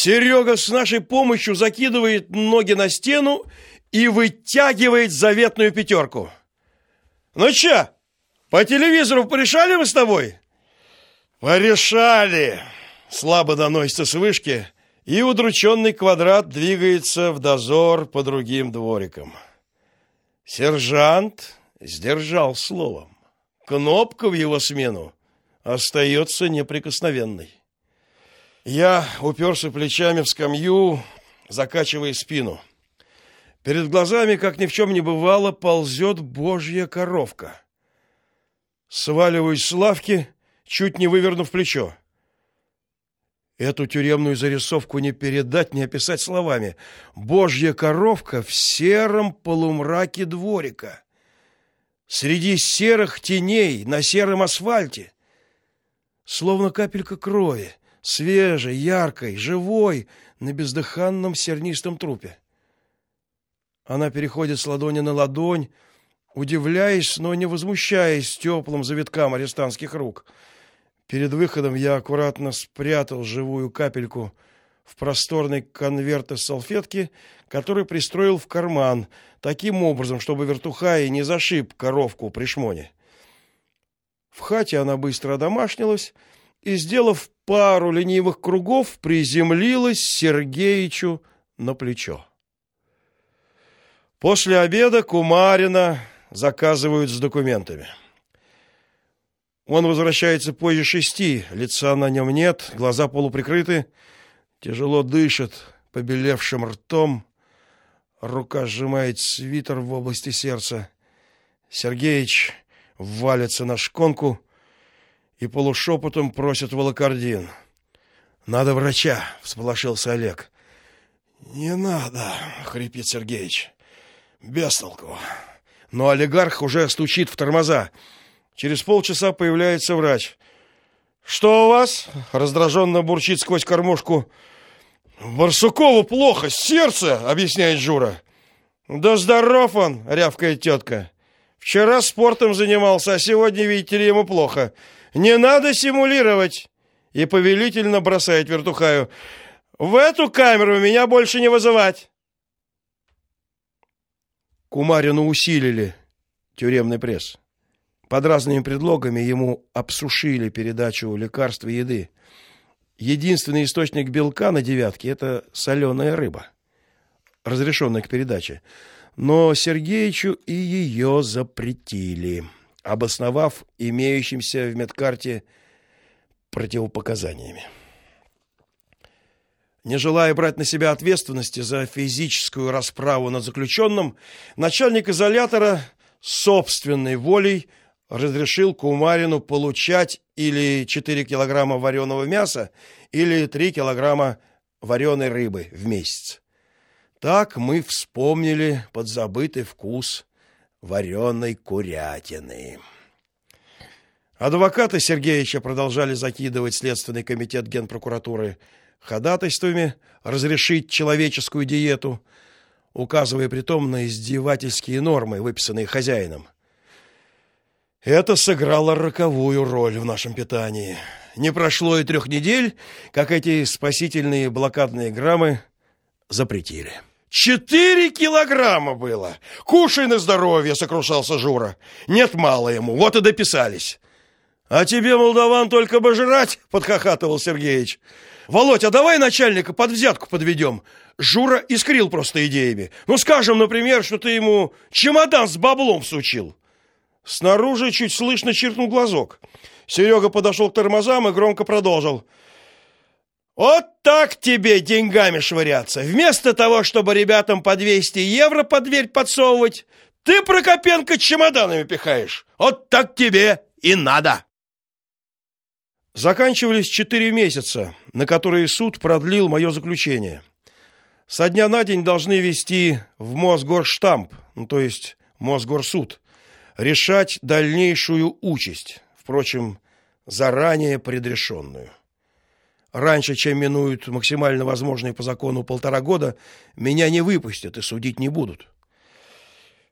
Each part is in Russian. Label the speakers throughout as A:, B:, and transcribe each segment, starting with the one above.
A: Серега с нашей помощью закидывает ноги на стену и вытягивает заветную пятерку. Ну чё, по телевизору порешали мы с тобой? Порешали. Слабо доносится с вышки, и удрученный квадрат двигается в дозор по другим дворикам. Сержант сдержал словом. Кнопка в его смену остается неприкосновенной. Я уперся плечами в скамью, закачивая спину. Перед глазами, как ни в чем не бывало, ползет божья коровка. Сваливаюсь с лавки, чуть не вывернув плечо. Эту тюремную зарисовку не передать, не описать словами. Божья коровка в сером полумраке дворика. Среди серых теней на сером асфальте. Словно капелька крови, свежей, яркой, живой, на бездыханном сернистом трупе. Она переходит с ладони на ладонь, удивляясь, но не возмущаясь теплым завиткам арестантских рук. Перед выходом я аккуратно спрятал живую капельку в просторный конверт из салфетки, который пристроил в карман, таким образом, чтобы вертухай не зашиб коровку при шмоне. В хате она быстро одомашнилась и, сделав пару ленивых кругов, приземлилась Сергеичу на плечо. После обеда Кумарина заказывают с документами. Он возвращается позже шести, лица на нем нет, глаза полуприкрыты, тяжело дышит побелевшим ртом, рука сжимает свитер в области сердца. Сергеич валится на шконку и полушепотом просит волокордин. Надо врача, всполошился Олег. Не надо, хрипит Сергеич. Без толку. Но олигарх уже стучит в тормоза. Через полчаса появляется врач. Что у вас? раздраженно бурчит сквозь кормушку. Барсукову плохо, сердце, объясняет Жура. Да здоров он, рявкает тетка. Вчера спортом занимался, а сегодня, видите ли, ему плохо. Не надо симулировать. И повелительно бросает вертухаю. В эту камеру меня больше не вызывать. Кумарину усилили тюремный пресс. Под разными предлогами ему обсушили передачу лекарств и еды. Единственный источник белка на девятке это соленая рыба, разрешенная к передаче. Но Сергеичу и ее запретили, обосновав имеющимся в медкарте противопоказаниями. Не желая брать на себя ответственности за физическую расправу над заключенным, начальник изолятора собственной волей разрешил Кумарину получать или 4 килограмма вареного мяса, или 3 килограмма вареной рыбы в месяц. Так мы вспомнили подзабытый вкус вареной курятины. Адвокаты Сергеевича продолжали закидывать следственный комитет Генпрокуратуры ходатайствами разрешить человеческую диету, указывая при том на издевательские нормы, выписанные хозяином. Это сыграло роковую роль в нашем питании. Не прошло и трех недель, как эти спасительные блокадные граммы запретили. Четыре килограмма было. Кушай на здоровье, сокрушался Жура. Нет мало ему, вот и дописались. А тебе, молдаван, только бы жрать, подхахатывал Сергеич. Володь, а давай начальника под взятку подведем. Жура искрил просто идеями. Ну, скажем, например, что ты ему чемодан с баблом всучил. Снаружи чуть слышно чиркнул глазок. Серега подошел к тормозам и громко продолжил. Вот так тебе деньгами швыряться. Вместо того, чтобы ребятам по 200 евро под дверь подсовывать, ты Прокопенко чемоданами пихаешь. Вот так тебе и надо. Заканчивались четыре месяца, на которые суд продлил мое заключение. Со дня на день должны вести в Мосгорштамп, ну, то есть Мосгорсуд, решать дальнейшую участь, впрочем, заранее предрешенную. Раньше, чем минуют максимально возможные по закону полтора года, меня не выпустят и судить не будут.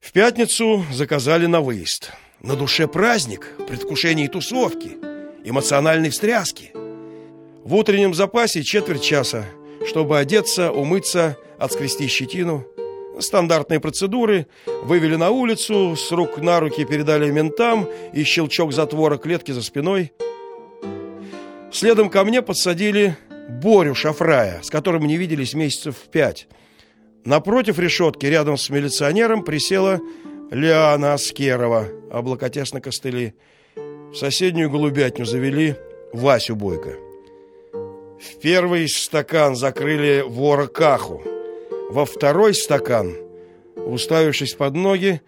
A: В пятницу заказали на выезд. На душе праздник, предвкушение тусовки – эмоциональной встряски. В утреннем запасе четверть часа. чтобы одеться, умыться, отскрести щетину. Стандартные процедуры. Вывели на улицу, с рук на руки передали ментам и щелчок затвора клетки за спиной. Следом ко мне подсадили Борю Шафрая, с которым не виделись месяцев пять. Напротив решетки, рядом с милиционером, присела Лиана Аскерова, облокотясь на костыли. В соседнюю голубятню завели Васю Бойко. В первый стакан закрыли вора Каху. Во второй стакан, уставившись под ноги,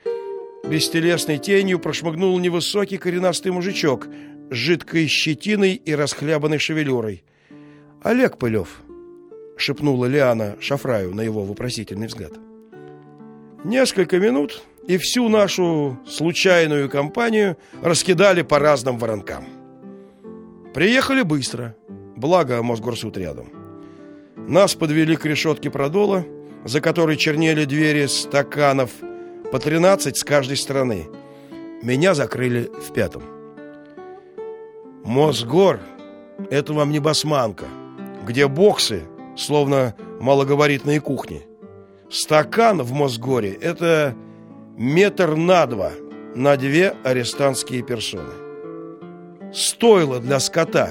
A: бестелесной тенью прошмыгнул невысокий коренастый мужичок жидкой щетиной и расхлябанной шевелюрой. Олег Пылев, шепнула Лиана Шафраю на его вопросительный взгляд. Несколько минут и всю нашу случайную компанию раскидали по разным воронкам. Приехали быстро, благо Мосгорсуд рядом. Нас подвели к решетке продола, за которой чернели двери стаканов по 13 с каждой стороны. Меня закрыли в пятом. Мосгор – это вам не басманка, где боксы, словно малогабаритные кухни. Стакан в Мосгоре – это метр на два на две арестантские персоны. Стоило для скота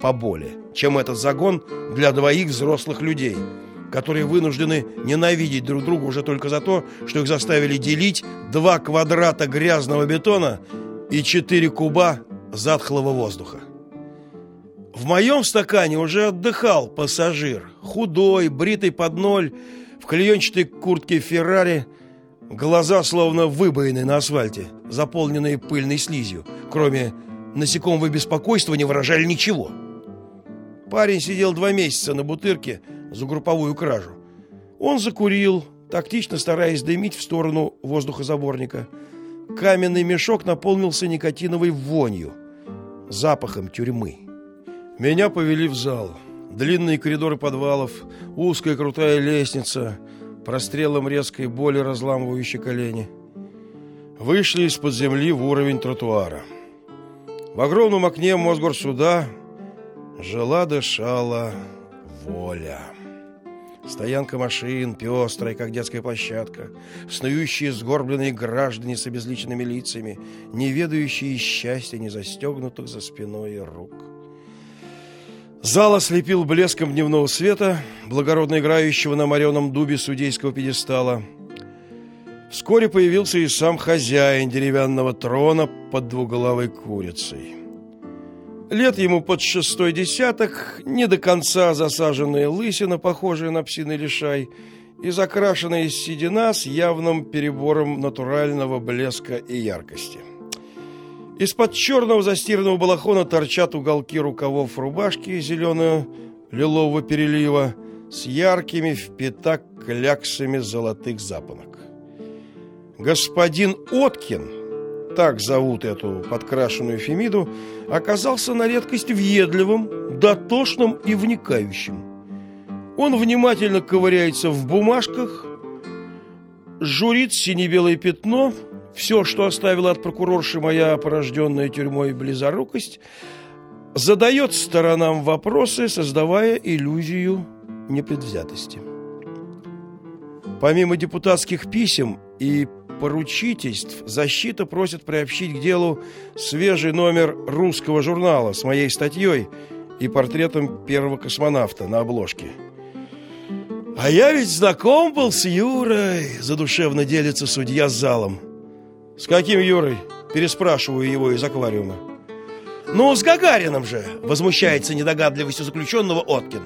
A: поболее, чем этот загон для двоих взрослых людей – которые вынуждены ненавидеть друг друга уже только за то, что их заставили делить два квадрата грязного бетона и четыре куба затхлого воздуха. В моем стакане уже отдыхал пассажир, худой, бритый под ноль, в клеенчатой куртке Феррари, глаза словно выбоины на асфальте, заполненные пыльной слизью, кроме насекомого беспокойства не выражали ничего. Парень сидел два месяца на бутырке, за групповую кражу. Он закурил, тактично стараясь дымить в сторону воздухозаборника. Каменный мешок наполнился никотиновой вонью, запахом тюрьмы. Меня повели в зал. Длинные коридоры подвалов, узкая крутая лестница, прострелом резкой боли разламывающей колени. Вышли из-под земли в уровень тротуара. В огромном окне Мосгорсуда жила-дышала воля. Стоянка машин, пестрая, как детская площадка, снующие сгорбленные граждане с обезличенными лицами, не ведающие счастья, не застегнутых за спиной рук. Зал ослепил блеском дневного света, благородно играющего на мореном дубе судейского пьедестала. Вскоре появился и сам хозяин деревянного трона под двуглавой курицей. Лет ему под шестой десяток, не до конца засаженная лысина, похожая на псиный лишай, и закрашенная седина с явным перебором натурального блеска и яркости. Из-под черного застиранного балахона торчат уголки рукавов рубашки зелено-лилового перелива с яркими в пятак кляксами золотых запонок. Господин Откин – так зовут эту подкрашенную Фемиду, оказался на редкость въедливым, дотошным и вникающим. Он внимательно ковыряется в бумажках, журит сине-белое пятно, все, что оставила от прокурорши моя порожденная тюрьмой близорукость, задает сторонам вопросы, создавая иллюзию непредвзятости. Помимо депутатских писем и поручительств защита просит приобщить к делу свежий номер русского журнала с моей статьей и портретом первого космонавта на обложке. А я ведь знаком был с Юрой, задушевно делится судья с залом. С каким Юрой? Переспрашиваю его из аквариума. Ну, с Гагарином же, возмущается недогадливостью заключенного Откин.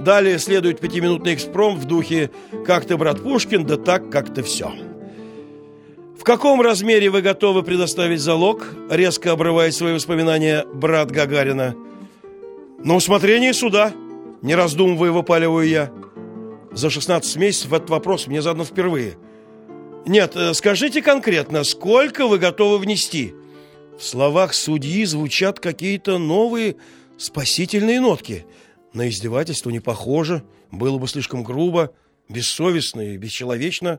A: Далее следует пятиминутный экспром в духе «Как ты, брат Пушкин, да так, как ты все». В каком размере вы готовы предоставить залог? Резко обрывает свои воспоминания брат Гагарина. На усмотрение суда. Не раздумывая, выпаливаю я. За 16 месяцев этот вопрос мне задан впервые. Нет, э, скажите конкретно, сколько вы готовы внести? В словах судьи звучат какие-то новые спасительные нотки. На издевательство не похоже, было бы слишком грубо, бессовестно и бесчеловечно.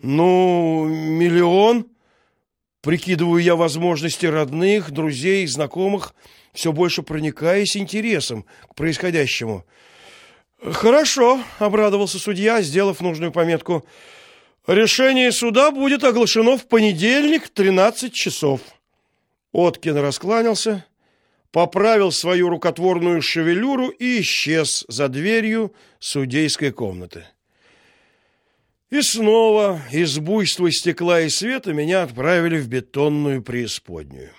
A: Ну, миллион. Прикидываю я возможности родных, друзей, знакомых, все больше проникаясь интересом к происходящему. Хорошо, обрадовался судья, сделав нужную пометку. Решение суда будет оглашено в понедельник в 13 часов. Откин раскланялся, поправил свою рукотворную шевелюру и исчез за дверью судейской комнаты. И снова из буйства стекла и света меня отправили в бетонную преисподнюю.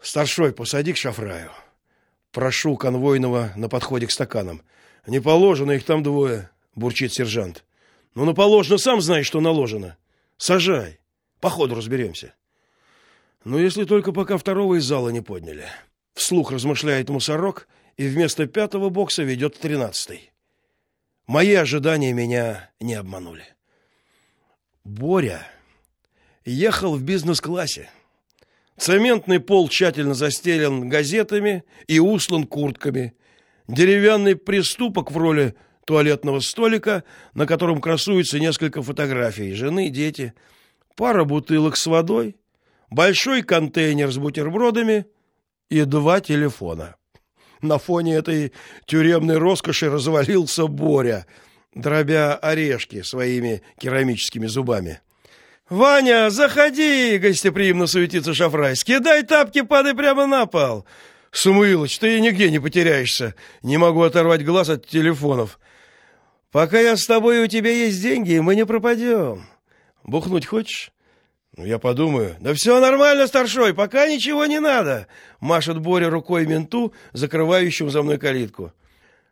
A: Старшой, посади к шафраю. Прошу конвойного на подходе к стаканам. Не положено, их там двое, бурчит сержант. Ну, на положено, сам знаешь, что наложено. Сажай. По ходу разберемся. Но если только пока второго из зала не подняли. Вслух размышляет мусорок и вместо пятого бокса ведет тринадцатый. Мои ожидания меня не обманули. Боря ехал в бизнес-классе. Цементный пол тщательно застелен газетами и услан куртками. Деревянный приступок в роли туалетного столика, на котором красуются несколько фотографий жены, дети, пара бутылок с водой, большой контейнер с бутербродами и два телефона. На фоне этой тюремной роскоши развалился Боря, дробя орешки своими керамическими зубами. «Ваня, заходи!» — гостеприимно суетится Шафрай. «Скидай тапки, падай прямо на пол!» «Самуилыч, ты нигде не потеряешься. Не могу оторвать глаз от телефонов. Пока я с тобой, и у тебя есть деньги, мы не пропадем. Бухнуть хочешь?» «Ну, я подумаю». «Да все нормально, старшой, пока ничего не надо!» Машет Боря рукой менту, закрывающему за мной калитку.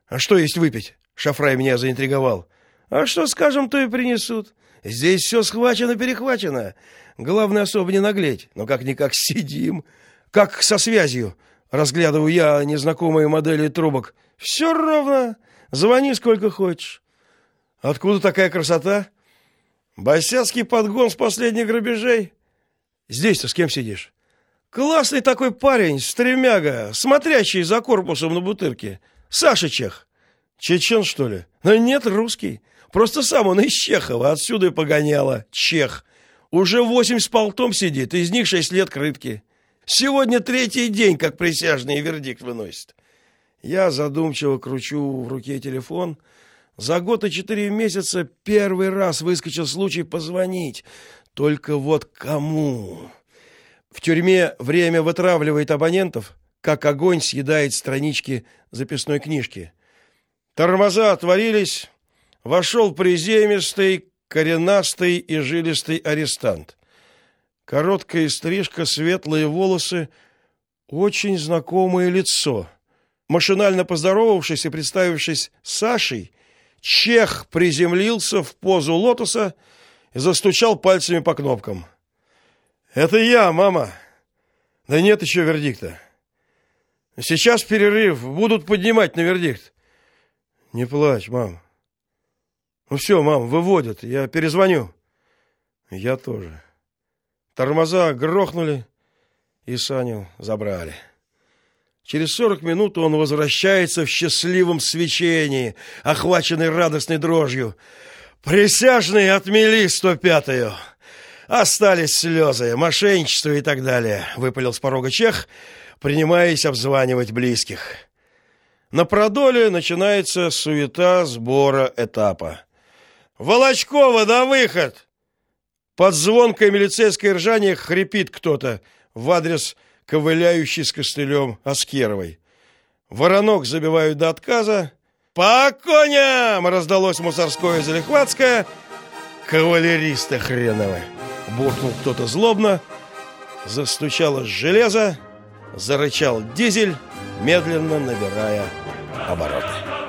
A: «А что есть выпить?» Шафрай меня заинтриговал. «А что скажем, то и принесут. Здесь все схвачено-перехвачено. Главное, особо не наглеть. Но как-никак сидим. Как со связью. Разглядываю я незнакомые модели трубок. Все ровно. Звони сколько хочешь. Откуда такая красота?» Босяцкий подгон с последних грабежей. Здесь-то с кем сидишь? Классный такой парень, стремяга, смотрящий за корпусом на бутырке. Саша Чех. Чечен, что ли? Но нет, русский. Просто сам он из Чехова, отсюда и погоняло. Чех. Уже восемь с полтом сидит, из них шесть лет крытки. Сегодня третий день, как присяжный вердикт выносит. Я задумчиво кручу в руке телефон — за год и четыре месяца первый раз выскочил случай позвонить. Только вот кому? В тюрьме время вытравливает абонентов, как огонь съедает странички записной книжки. Тормоза отворились, вошел приземистый, коренастый и жилистый арестант. Короткая стрижка, светлые волосы, очень знакомое лицо. Машинально поздоровавшись и представившись Сашей, Чех приземлился в позу лотоса и застучал пальцами по кнопкам. «Это я, мама!» «Да нет еще вердикта!» «Сейчас перерыв, будут поднимать на вердикт!» «Не плачь, мам!» «Ну все, мам, выводят, я перезвоню!» «Я тоже!» Тормоза грохнули и Саню забрали. Через сорок минут он возвращается в счастливом свечении, охваченный радостной дрожью. Присяжные отмели сто пятую. Остались слезы, мошенничество и так далее, выпалил с порога чех, принимаясь обзванивать близких. На продоле начинается суета сбора этапа. Волочкова на выход. Под звонкое милицейское ржание хрипит кто-то в адрес ковыляющий с костылем Аскеровой. Воронок забивают до отказа. «По коням!» — раздалось мусорское залихватское. «Кавалеристы хреновы!» — буркнул кто-то злобно. Застучало железо, зарычал дизель, медленно набирая обороты.